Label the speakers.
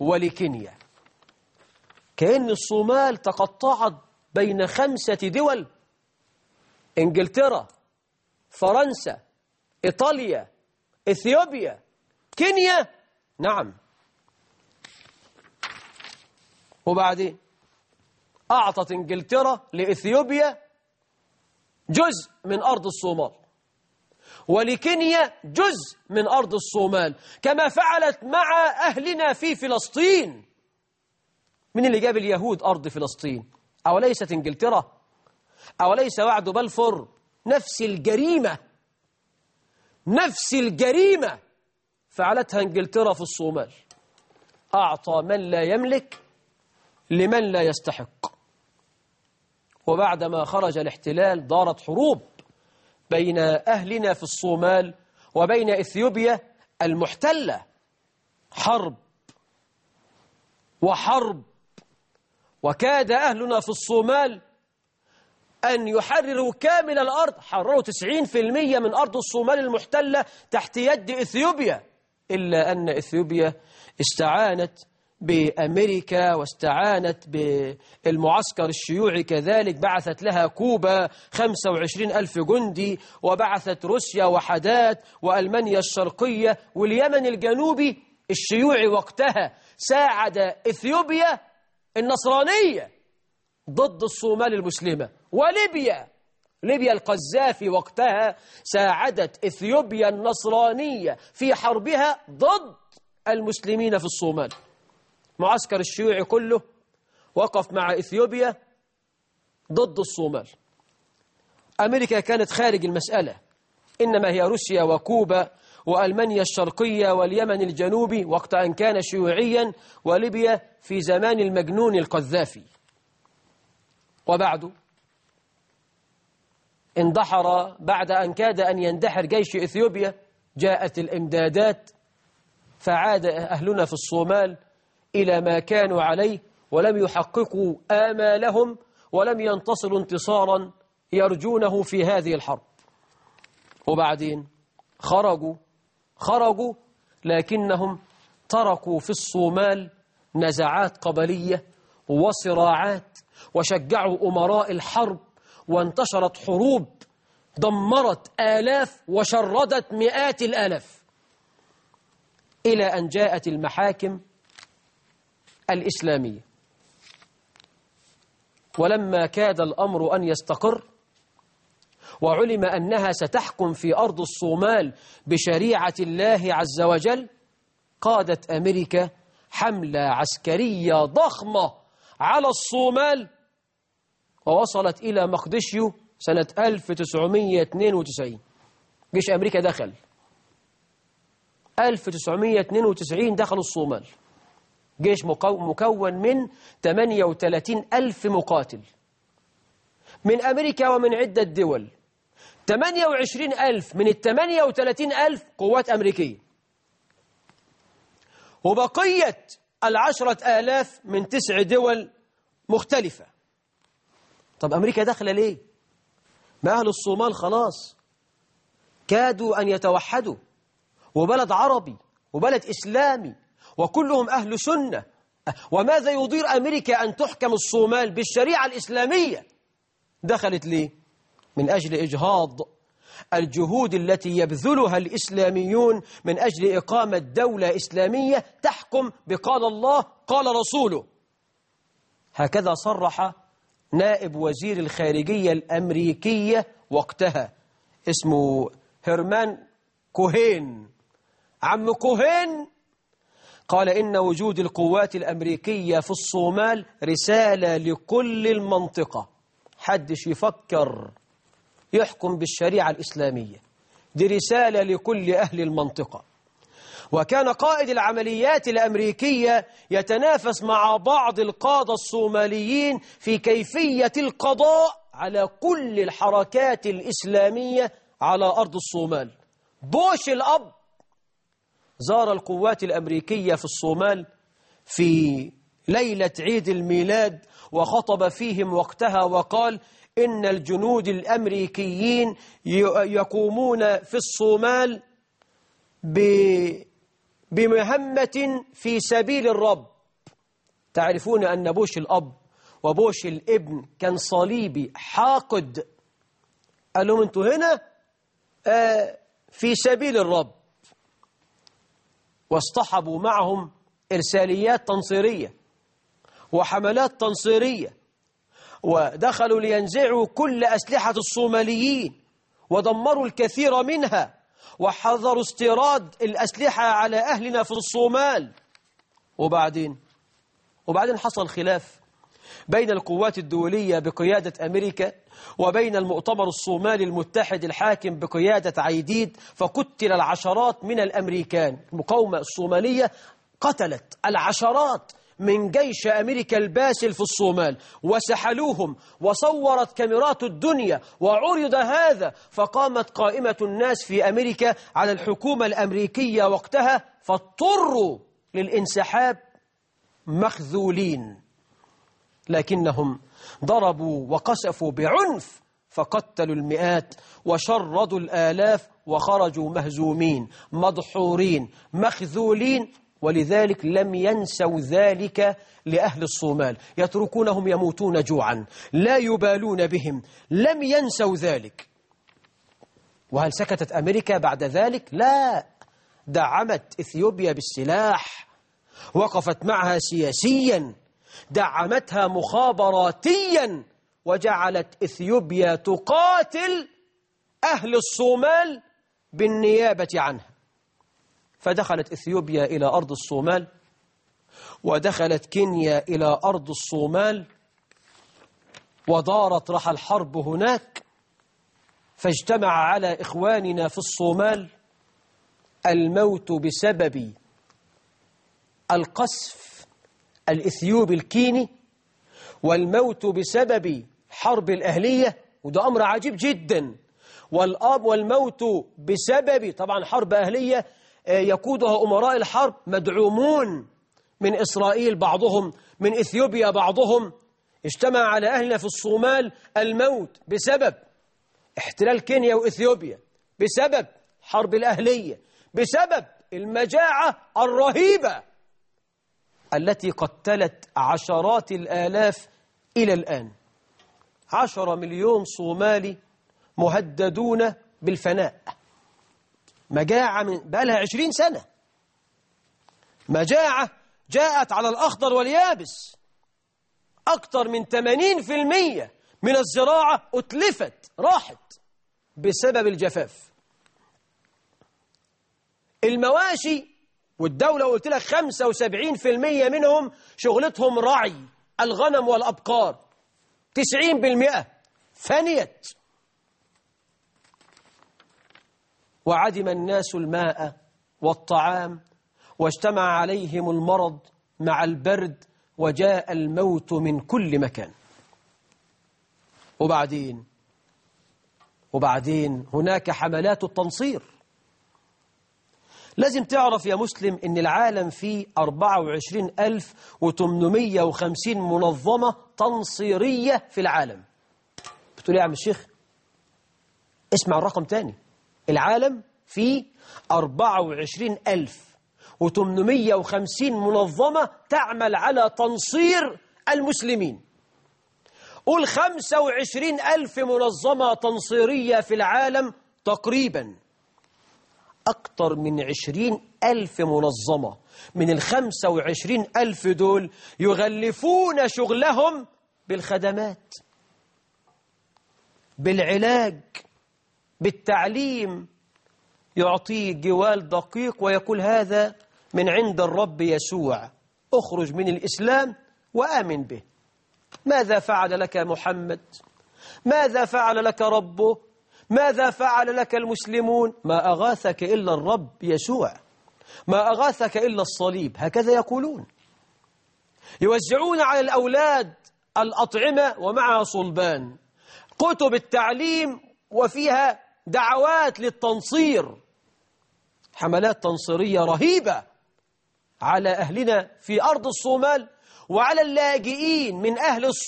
Speaker 1: ولكينيا. كأن الصومال تقطعت بين خمسة دول إنجلترا فرنسا إيطاليا إثيوبيا كينيا. نعم. وبعدين أعطت إنجلترا لإثيوبيا جزء من أرض الصومال. ولكينيا جزء من أرض الصومال كما فعلت مع أهلنا في فلسطين. من اللي جاب اليهود أرض فلسطين؟ أوليست إنجلترا؟ أوليس وعد بلفور؟ نفس الجريمة. نفس الجريمة فعلتها إنجلترا في الصومال. أعطى من لا يملك لمن لا يستحق. وبعدما خرج الاحتلال دارت حروب. بين أهلنا في الصومال وبين إثيوبيا المحتلة. حرب وحرب. وكاد أهلنا في الصومال أن يحرروا كامل الأرض. حرروا 90% من أرض الصومال المحتلة تحت يد إثيوبيا. إلا أن إثيوبيا استعانت بأمريكا واستعانت بالمعسكر الشيوعي كذلك بعثت لها كوبا 25 ألف جندي وبعثت روسيا وحدات وألمانيا الشرقية واليمن الجنوبي. الشيوعي وقتها ساعد إثيوبيا النصرانية ضد الصومال المسلمة. وليبيا ليبيا القذافي وقتها ساعدت إثيوبيا النصرانية في حربها ضد المسلمين في الصومال. معسكر الشيوعي كله وقف مع إثيوبيا ضد الصومال. أمريكا كانت خارج المسألة إنما هي روسيا وكوبا وألمانيا الشرقية واليمن الجنوبي وقت أن كان شيوعيا وليبيا في زمان المجنون القذافي. وبعد اندحر بعد أن كاد أن يندحر جيش إثيوبيا جاءت الإمدادات فعاد أهلنا في الصومال إلى ما كانوا عليه ولم يحققوا آمالهم ولم ينتصروا انتصارا يرجونه في هذه الحرب. وبعدين خرجوا خرجوا لكنهم تركوا في الصومال نزعات قبلية وصراعات وشجعوا أمراء الحرب وانتشرت حروب دمرت آلاف وشردت مئات الآلاف. إلى أن جاءت المحاكم الإسلامية ولما كاد الأمر أن يستقر وعلم أنها ستحكم في أرض الصومال بشريعة الله عز وجل قادت أمريكا حملة عسكرية ضخمة على الصومال ووصلت إلى مقدشيو سنة 1992 جيش أمريكا دخل. 1992 دخلوا الصومال. جيش مكون من 38 ألف مقاتل. من أمريكا ومن عدة دول. 28 ألف من ال 38 ألف قوات أمريكية. وبقية العشرة آلاف من تسع دول مختلفة. طب أمريكا داخلة ليه؟ ما أهل الصومال خلاص. كادوا أن يتوحدوا. وبلد عربي وبلد إسلامي وكلهم أهل سنة. وماذا يضير أمريكا أن تحكم الصومال بالشريعة الإسلامية؟ دخلت ليه؟ من أجل إجهاض الجهود التي يبذلها الإسلاميون من أجل إقامة دولة إسلامية تحكم بقال الله قال رسوله. هكذا صرح نائب وزير الخارجية الأمريكية وقتها اسمه هرمان كوهين. عم كوهين قال إن وجود القوات الأمريكية في الصومال رسالة لكل المنطقة. حدش يفكر يحكم بالشريعة الإسلامية. دي رسالة لكل أهل المنطقة. وكان قائد العمليات الأمريكية يتنافس مع بعض القادة الصوماليين في كيفية القضاء على كل الحركات الإسلامية على أرض الصومال. بوش الأب زار القوات الأمريكية في الصومال في ليلة عيد الميلاد وخطب فيهم وقتها وقال إن الجنود الأمريكيين يقومون في الصومال بمهمة في سبيل الرب. تعرفون أن بوش الأب وبوش الابن كان صليبي حاقد. قال لهم أنتوا هنا؟ آه في سبيل الرب. واصطحبوا معهم إرساليات تنصيرية وحملات تنصيرية ودخلوا لينزعوا كل أسلحة الصوماليين ودمروا الكثير منها وحذروا استيراد الأسلحة على أهلنا في الصومال. وبعدين؟ وبعدين حصل خلاف. بين القوات الدولية بقيادة أمريكا وبين المؤتمر الصومالي المتحد الحاكم بقيادة عيديد فقتل العشرات من الأمريكان. المقاومة الصومالية قتلت العشرات من جيش أمريكا الباسل في الصومال وسحلوهم وصورت كاميرات الدنيا وعرض هذا فقامت قائمة الناس في أمريكا على الحكومة الأمريكية وقتها فاضطروا للانسحاب مخذولين. لكنهم ضربوا وقسفوا بعنف فقتلوا المئات وشردوا الآلاف وخرجوا مهزومين مدحورين مخذولين ولذلك لم ينسوا ذلك لأهل الصومال. يتركونهم يموتون جوعا لا يبالون بهم لم ينسوا ذلك. وهل سكتت أمريكا بعد ذلك؟ لا. دعمت إثيوبيا بالسلاح وقفت معها سياسيا. دعمتها مخابراتيا وجعلت إثيوبيا تقاتل أهل الصومال بالنيابة عنها. فدخلت إثيوبيا إلى أرض الصومال ودخلت كينيا إلى أرض الصومال ودارت رحى الحرب هناك. فاجتمع على إخواننا في الصومال الموت بسبب القصف الإثيوبي الكيني والموت بسبب حرب الأهلية وده أمر عجيب جدا. والأب والموت بسبب طبعا حرب أهلية يقودها أمراء الحرب مدعومون من إسرائيل بعضهم من إثيوبيا بعضهم. اجتمع على أهلنا في الصومال الموت بسبب احتلال كينيا وإثيوبيا بسبب حرب الأهلية بسبب المجاعة الرهيبة التي قتلت عشرات الآلاف إلى الآن. عشر مليون صومالي مهددون بالفناء. مجاعة من بقى لها عشرين سنة. مجاعة جاءت على الأخضر واليابس. أكثر من 80% من الزراعة أتلفت راحت بسبب الجفاف. المواشي والدولة قلت لك 75% منهم شغلتهم رعي الغنم والأبقار. 90% فنيت. وعدم الناس الماء والطعام واجتمع عليهم المرض مع البرد وجاء الموت من كل مكان. وبعدين؟ وبعدين هناك حملات التنصير. لازم تعرف يا مسلم إن العالم فيه 24850 منظمة تنصيرية في العالم. بتقول يا عم الشيخ؟ اسمع الرقم تاني. العالم فيه 24850 منظمة تعمل على تنصير المسلمين. قول 25000 منظمة تنصيرية في العالم تقريبا. أكثر من عشرين ألف منظمة. من الخمسة وعشرين ألف دول يغلفون شغلهم بالخدمات بالعلاج بالتعليم. يعطيك جوال دقيق ويقول هذا من عند الرب يسوع. اخرج من الإسلام وآمن به. ماذا فعل لك محمد؟ ماذا فعل لك ربه؟ ماذا فعل لك المسلمون؟ ما أغاثك إلا الرب يسوع. ما أغاثك إلا الصليب. هكذا يقولون. يوزعون على الأولاد الأطعمة ومعها صلبان. كتب التعليم وفيها دعوات للتنصير. حملات تنصيرية رهيبة على أهلنا في أرض الصومال وعلى اللاجئين من أهل الصومال.